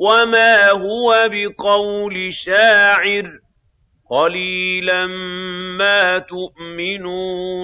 وَمَا هُوَ بِقَوْلِ شَاعِرٍ ۚ قَلِيلًا مَّا تُؤْمِنُونَ